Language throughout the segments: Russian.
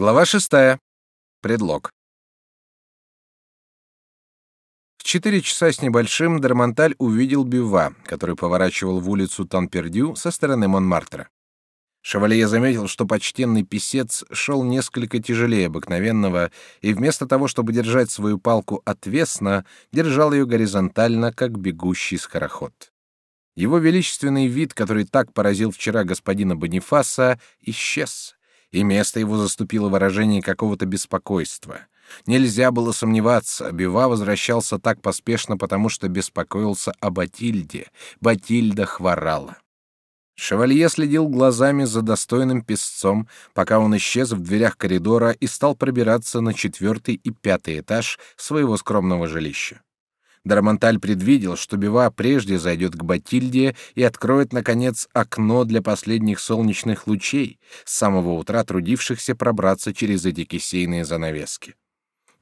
Глава шестая. Предлог. В четыре часа с небольшим Дармонталь увидел Бюва, который поворачивал в улицу Танпердю со стороны Монмартра. Шевалье заметил, что почтенный писец шел несколько тяжелее обыкновенного, и вместо того, чтобы держать свою палку отвесно, держал ее горизонтально, как бегущий скороход. Его величественный вид, который так поразил вчера господина Бонифаса, исчез и место его заступило выражение какого-то беспокойства. Нельзя было сомневаться, Бива возвращался так поспешно, потому что беспокоился о Батильде. Батильда хворала. Шевалье следил глазами за достойным песцом, пока он исчез в дверях коридора и стал пробираться на четвертый и пятый этаж своего скромного жилища. Дармонталь предвидел, что Бива прежде зайдет к Батильде и откроет, наконец, окно для последних солнечных лучей, с самого утра трудившихся пробраться через эти кисейные занавески.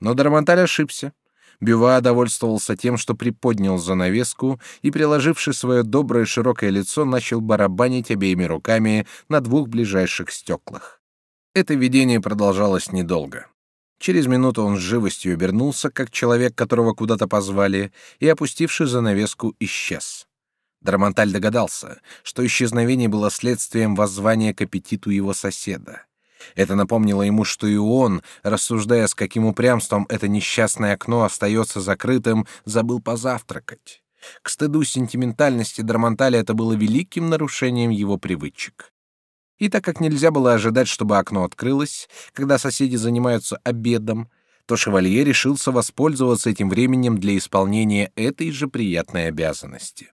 Но Дармонталь ошибся. Бюва довольствовался тем, что приподнял занавеску и, приложивши свое доброе широкое лицо, начал барабанить обеими руками на двух ближайших стеклах. Это видение продолжалось недолго. Через минуту он с живостью обернулся, как человек, которого куда-то позвали, и, опустивший занавеску, исчез. Драмонталь догадался, что исчезновение было следствием воззвания к аппетиту его соседа. Это напомнило ему, что и он, рассуждая, с каким упрямством это несчастное окно остается закрытым, забыл позавтракать. К стыду сентиментальности Драмонталя это было великим нарушением его привычек. И так как нельзя было ожидать, чтобы окно открылось, когда соседи занимаются обедом, то шевалье решился воспользоваться этим временем для исполнения этой же приятной обязанности.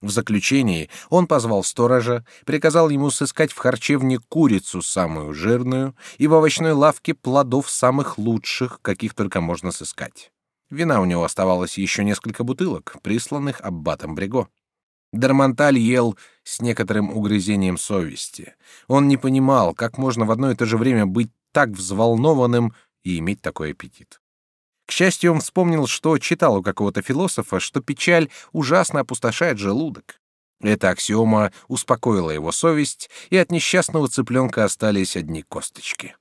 В заключении он позвал сторожа, приказал ему сыскать в харчевне курицу самую жирную и в овощной лавке плодов самых лучших, каких только можно сыскать. Вина у него оставалось еще несколько бутылок, присланных аббатом Бриго. Дармонталь ел с некоторым угрызением совести. Он не понимал, как можно в одно и то же время быть так взволнованным и иметь такой аппетит. К счастью, он вспомнил, что читал у какого-то философа, что печаль ужасно опустошает желудок. Эта аксиома успокоила его совесть, и от несчастного цыпленка остались одни косточки.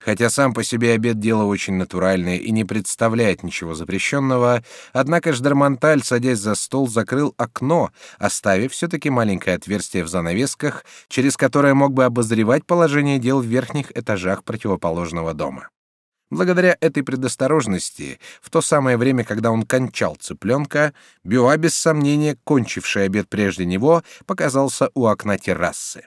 Хотя сам по себе обед дело очень натуральное и не представляет ничего запрещенного, однако Ждармонталь, садясь за стол, закрыл окно, оставив все-таки маленькое отверстие в занавесках, через которое мог бы обозревать положение дел в верхних этажах противоположного дома. Благодаря этой предосторожности, в то самое время, когда он кончал цыпленка, Бюа, без сомнения, кончивший обед прежде него, показался у окна террасы.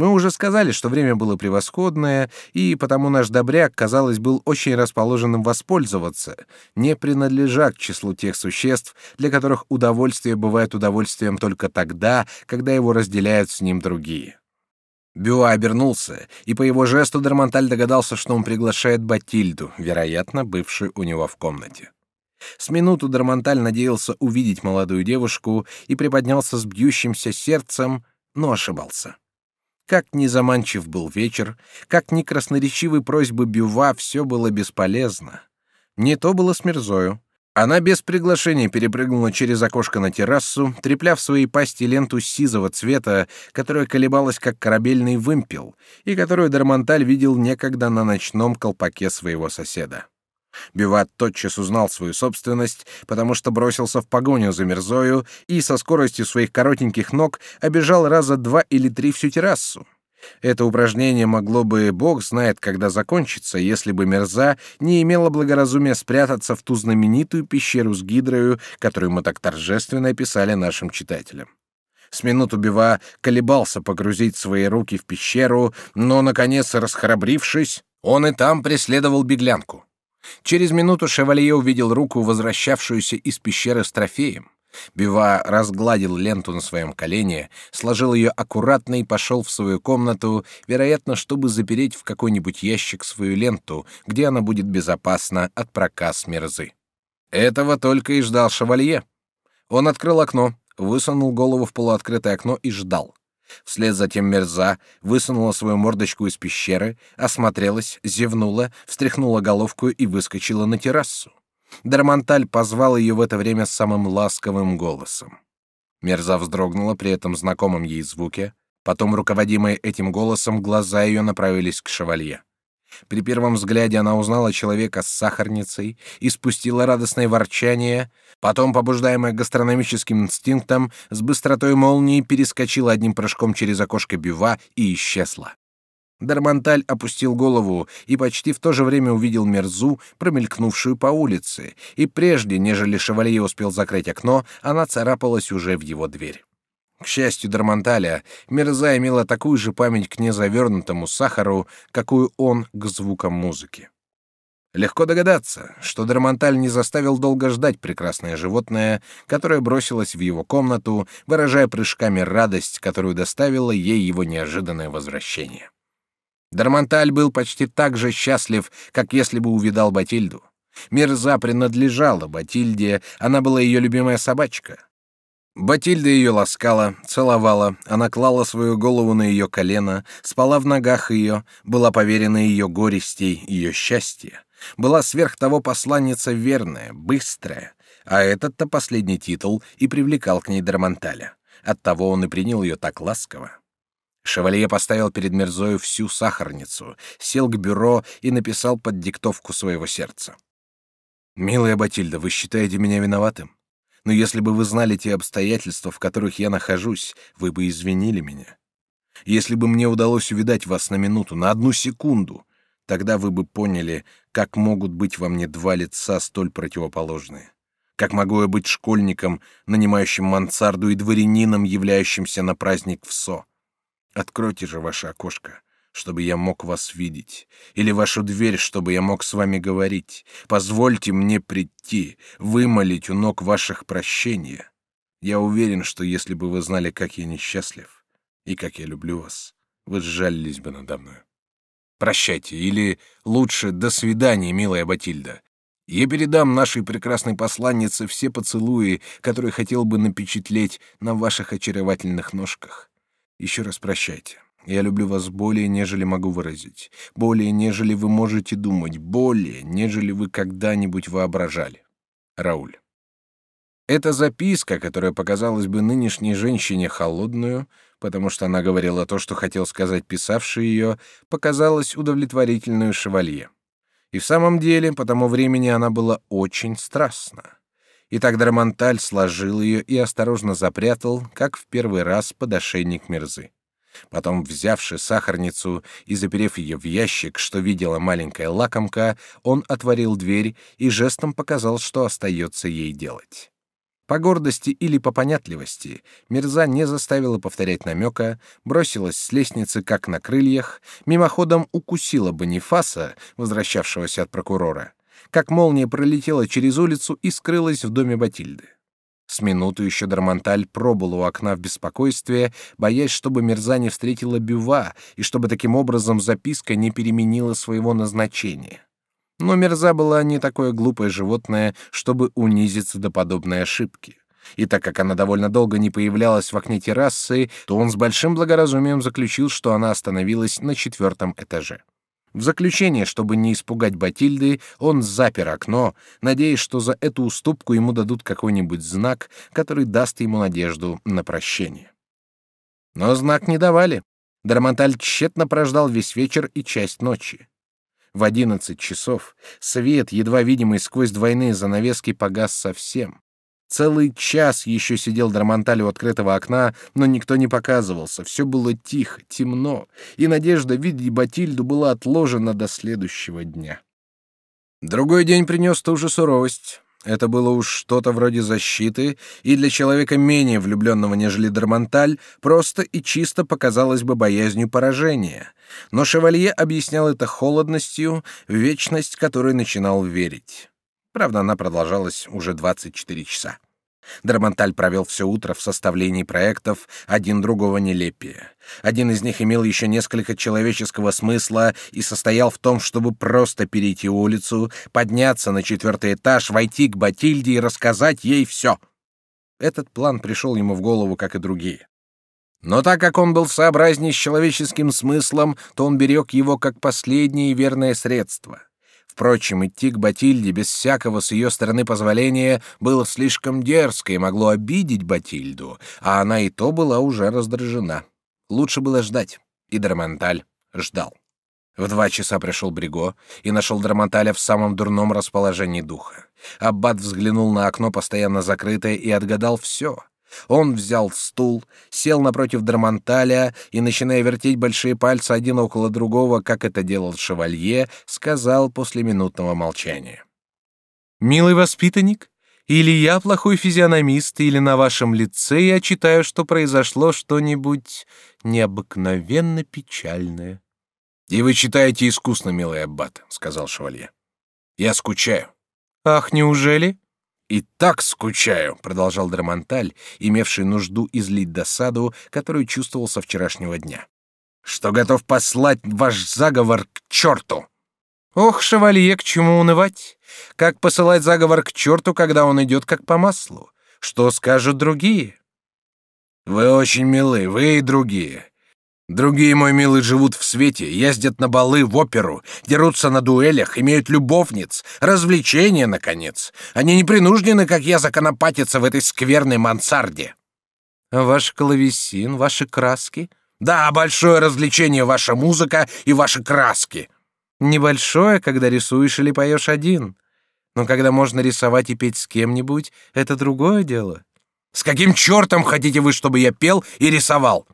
Мы уже сказали, что время было превосходное, и потому наш добряк, казалось, был очень расположенным воспользоваться, не принадлежа к числу тех существ, для которых удовольствие бывает удовольствием только тогда, когда его разделяют с ним другие. Бюа обернулся, и по его жесту Дармонталь догадался, что он приглашает Батильду, вероятно, бывшую у него в комнате. С минуту Дармонталь надеялся увидеть молодую девушку и приподнялся с бьющимся сердцем, но ошибался. Как ни заманчив был вечер, как ни красноречивы просьбы Бюва, все было бесполезно. Не то было с Мирзою. Она без приглашения перепрыгнула через окошко на террасу, трепля в своей пасти ленту сизого цвета, которая колебалась как корабельный вымпел, и которую Дармонталь видел некогда на ночном колпаке своего соседа. Биват тотчас узнал свою собственность, потому что бросился в погоню за Мерзою и со скоростью своих коротеньких ног обежал раза два или три всю террасу. Это упражнение могло бы, бог знает, когда закончиться, если бы Мерза не имела благоразумия спрятаться в ту знаменитую пещеру с гидрою, которую мы так торжественно описали нашим читателям. С минуту Бива колебался погрузить свои руки в пещеру, но, наконец, расхрабрившись, он и там преследовал беглянку. Через минуту шевалье увидел руку, возвращавшуюся из пещеры с трофеем. Бива разгладил ленту на своем колене, сложил ее аккуратно и пошел в свою комнату, вероятно, чтобы запереть в какой-нибудь ящик свою ленту, где она будет безопасна от проказ мерзы. Этого только и ждал шевалье. Он открыл окно, высунул голову в полуоткрытое окно и ждал. Вслед за тем мерза высунула свою мордочку из пещеры, осмотрелась, зевнула, встряхнула головку и выскочила на террасу. Дармонталь позвал ее в это время самым ласковым голосом. Мерза вздрогнула при этом знакомом ей звуке, потом, руководимые этим голосом, глаза ее направились к шевалье. При первом взгляде она узнала человека с сахарницей и спустила радостное ворчание, потом, побуждаемая гастрономическим инстинктом, с быстротой молнии перескочила одним прыжком через окошко бюва и исчезла. Дармонталь опустил голову и почти в то же время увидел Мерзу, промелькнувшую по улице, и прежде, нежели шевалье успел закрыть окно, она царапалась уже в его дверь. К счастью Дармонталя, Мерза имела такую же память к незавернутому сахару, какую он к звукам музыки. Легко догадаться, что Дармонталь не заставил долго ждать прекрасное животное, которое бросилось в его комнату, выражая прыжками радость, которую доставило ей его неожиданное возвращение. Дармонталь был почти так же счастлив, как если бы увидал Батильду. Мирза принадлежала Батильде, она была ее любимая собачка. Батильда ее ласкала, целовала, она клала свою голову на ее колено, спала в ногах ее, была поверена ее горестей, ее счастья. Была сверх того посланница верная, быстрая, а этот-то последний титул и привлекал к ней Дармонталя. Оттого он и принял ее так ласково. Шевалье поставил перед Мерзою всю сахарницу, сел к бюро и написал под диктовку своего сердца. «Милая Батильда, вы считаете меня виноватым? Но если бы вы знали те обстоятельства, в которых я нахожусь, вы бы извинили меня. Если бы мне удалось увидать вас на минуту, на одну секунду, тогда вы бы поняли, как могут быть во мне два лица столь противоположные. Как могу я быть школьником, нанимающим мансарду, и дворянином, являющимся на праздник в СО? Откройте же ваше окошко, чтобы я мог вас видеть, или вашу дверь, чтобы я мог с вами говорить. Позвольте мне прийти, вымолить у ног ваших прощения. Я уверен, что если бы вы знали, как я несчастлив и как я люблю вас, вы сжалились бы надо мной. Прощайте, или лучше до свидания, милая Батильда. Я передам нашей прекрасной посланнице все поцелуи, которые хотел бы напечатлеть на ваших очаровательных ножках. Еще раз прощайте. Я люблю вас более, нежели могу выразить, более, нежели вы можете думать, более, нежели вы когда-нибудь воображали. Рауль. Эта записка, которая показалась бы нынешней женщине холодную, потому что она говорила то, что хотел сказать писавший ее, показалась удовлетворительную шевалье. И в самом деле, по тому времени она была очень страстна. И тогда Романталь сложил ее и осторожно запрятал, как в первый раз под ошейник мерзы. Потом, взявши сахарницу и заперев ее в ящик, что видела маленькая лакомка, он отворил дверь и жестом показал, что остается ей делать. По гордости или по понятливости Мирза не заставила повторять намека, бросилась с лестницы как на крыльях, мимоходом укусила Бонифаса, возвращавшегося от прокурора, как молния пролетела через улицу и скрылась в доме Батильды. С минуту еще Дармонталь пробыл у окна в беспокойстве, боясь, чтобы Мерза не встретила Бюва и чтобы таким образом записка не переменила своего назначения. Но Мерза была не такое глупое животное, чтобы унизиться до подобной ошибки. И так как она довольно долго не появлялась в окне террасы, то он с большим благоразумием заключил, что она остановилась на четвертом этаже. В заключение, чтобы не испугать Батильды, он запер окно, надеясь, что за эту уступку ему дадут какой-нибудь знак, который даст ему надежду на прощение. Но знак не давали. Дармонталь тщетно прождал весь вечер и часть ночи. В одиннадцать часов свет, едва видимый сквозь двойные занавески, погас совсем. Целый час еще сидел Драмонталь у открытого окна, но никто не показывался, все было тихо, темно, и надежда видеть Батильду была отложена до следующего дня. Другой день принес ту же суровость. Это было уж что-то вроде защиты, и для человека менее влюбленного, нежели Дармонталь, просто и чисто показалось бы боязнью поражения. Но Шевалье объяснял это холодностью, вечность которой начинал верить. Правда, она продолжалась уже 24 часа. Дармонталь провел все утро в составлении проектов, один другого нелепее. Один из них имел еще несколько человеческого смысла и состоял в том, чтобы просто перейти улицу, подняться на четвертый этаж, войти к Батильде и рассказать ей все. Этот план пришел ему в голову, как и другие. Но так как он был сообразней с человеческим смыслом, то он берег его как последнее верное средство — Впрочем, идти к Батильде без всякого с ее стороны позволения было слишком дерзко и могло обидеть Батильду, а она и то была уже раздражена. Лучше было ждать, и Дармонталь ждал. В два часа пришел Бриго и нашел Драмонталя в самом дурном расположении духа. Аббат взглянул на окно, постоянно закрытое, и отгадал все. Он взял стул, сел напротив Драмонталя и, начиная вертеть большие пальцы один около другого, как это делал шевалье, сказал после минутного молчания. «Милый воспитанник, или я плохой физиономист, или на вашем лице я читаю, что произошло что-нибудь необыкновенно печальное». «И вы читаете искусно, милый аббат», — сказал шевалье. «Я скучаю». «Ах, неужели?» «И так скучаю», — продолжал Драмонталь, имевший нужду излить досаду, которую чувствовал со вчерашнего дня. «Что готов послать ваш заговор к черту!» «Ох, шевалье, к чему унывать? Как посылать заговор к черту, когда он идет как по маслу? Что скажут другие?» «Вы очень милы, вы и другие. Другие, мой милый, живут в свете, ездят на балы, в оперу, дерутся на дуэлях, имеют любовниц, развлечения, наконец. Они не принуждены, как я, законопатиться в этой скверной мансарде. Ваш клавесин, ваши краски? Да, большое развлечение ваша музыка и ваши краски. Небольшое, когда рисуешь или поешь один. Но когда можно рисовать и петь с кем-нибудь, это другое дело. С каким чертом хотите вы, чтобы я пел и рисовал?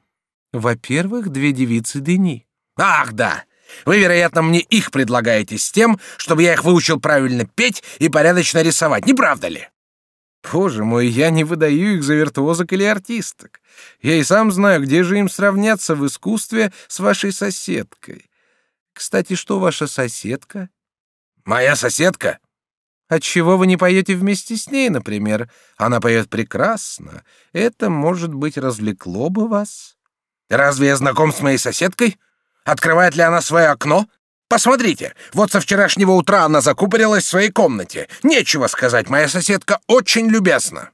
Во-первых, две девицы Дени. Ах, да. Вы, вероятно, мне их предлагаете с тем, чтобы я их выучил правильно петь и порядочно рисовать, не правда ли? Боже мой, я не выдаю их за виртуозок или артисток. Я и сам знаю, где же им сравняться в искусстве с вашей соседкой. Кстати, что ваша соседка? Моя соседка? Отчего вы не поете вместе с ней, например? Она поет прекрасно. Это, может быть, развлекло бы вас. Разве я знаком с моей соседкой? Открывает ли она свое окно? Посмотрите, вот со вчерашнего утра она закупорилась в своей комнате. Нечего сказать, моя соседка очень любезна.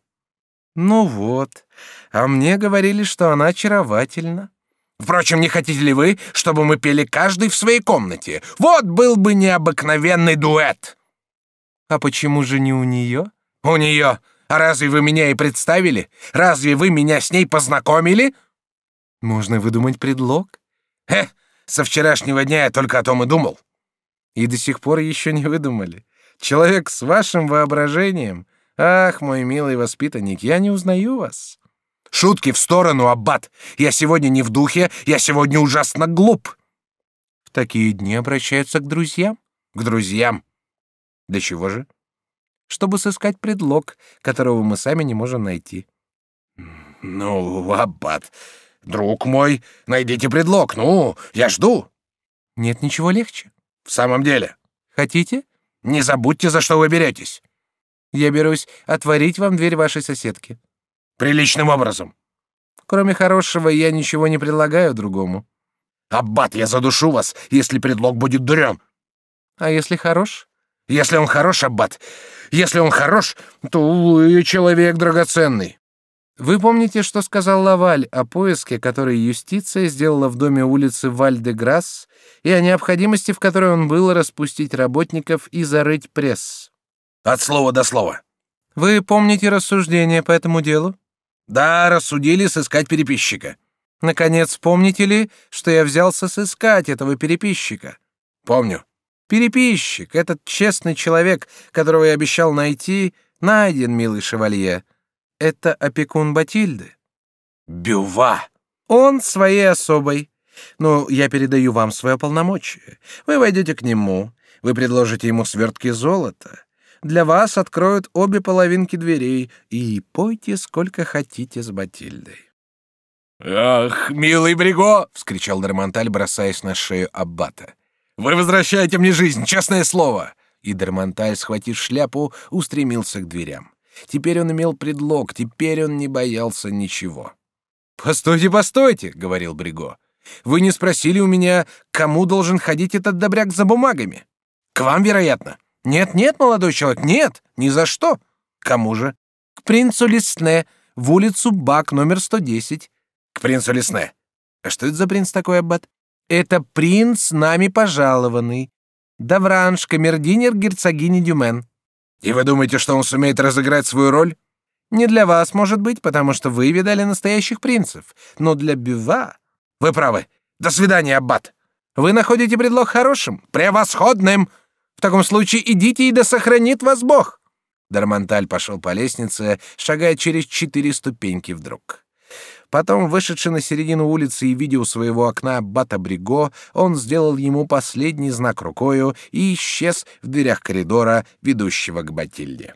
Ну вот, а мне говорили, что она очаровательна. Впрочем, не хотите ли вы, чтобы мы пели каждый в своей комнате? Вот был бы необыкновенный дуэт. А почему же не у нее? У нее. А разве вы меня и представили? Разве вы меня с ней познакомили? Можно выдумать предлог. Хе, со вчерашнего дня я только о том и думал. И до сих пор еще не выдумали. Человек с вашим воображением. Ах, мой милый воспитанник, я не узнаю вас. Шутки в сторону, аббат. Я сегодня не в духе, я сегодня ужасно глуп. В такие дни обращаются к друзьям. К друзьям. Для чего же? Чтобы сыскать предлог, которого мы сами не можем найти. Ну, аббат, Друг мой, найдите предлог. Ну, я жду. Нет ничего легче. В самом деле. Хотите? Не забудьте, за что вы беретесь. Я берусь отворить вам дверь вашей соседки. Приличным образом. Кроме хорошего, я ничего не предлагаю другому. Аббат, я задушу вас, если предлог будет дурен. А если хорош? Если он хорош, аббат, если он хорош, то вы человек драгоценный. Вы помните, что сказал Лаваль о поиске, который юстиция сделала в доме улицы Валь-де-Грасс, и о необходимости, в которой он был, распустить работников и зарыть пресс? От слова до слова. Вы помните рассуждения по этому делу? Да, рассудили сыскать переписчика. Наконец, помните ли, что я взялся сыскать этого переписчика? Помню. Переписчик, этот честный человек, которого я обещал найти, найден, милый шевалье это опекун Батильды. Бюва. Он своей особой. Ну, я передаю вам свое полномочие. Вы войдете к нему, вы предложите ему свертки золота. Для вас откроют обе половинки дверей и пойте сколько хотите с Батильдой. «Ах, милый Бриго!» — вскричал Дармонталь, бросаясь на шею аббата. «Вы возвращаете мне жизнь, честное слово!» И Дармонталь, схватив шляпу, устремился к дверям. Теперь он имел предлог, теперь он не боялся ничего. «Постойте, постойте», — говорил Бриго. «Вы не спросили у меня, кому должен ходить этот добряк за бумагами? К вам, вероятно. Нет, нет, молодой человек, нет, ни за что. Кому же? К принцу Лесне, в улицу Бак, номер 110. К принцу Лесне. А что это за принц такой, аббат? Это принц нами пожалованный. Давранш, камердинер герцогини Дюмен. И вы думаете, что он сумеет разыграть свою роль? Не для вас, может быть, потому что вы видали настоящих принцев, но для Бюва... Вы правы. До свидания, аббат. Вы находите предлог хорошим, превосходным. В таком случае идите и да сохранит вас Бог. Дармонталь пошел по лестнице, шагая через четыре ступеньки вдруг. Потом, вышедший на середину улицы и видя у своего окна Бата Бриго, он сделал ему последний знак рукою и исчез в дверях коридора, ведущего к Батильде.